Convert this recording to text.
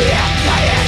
rychaj Zaświecaj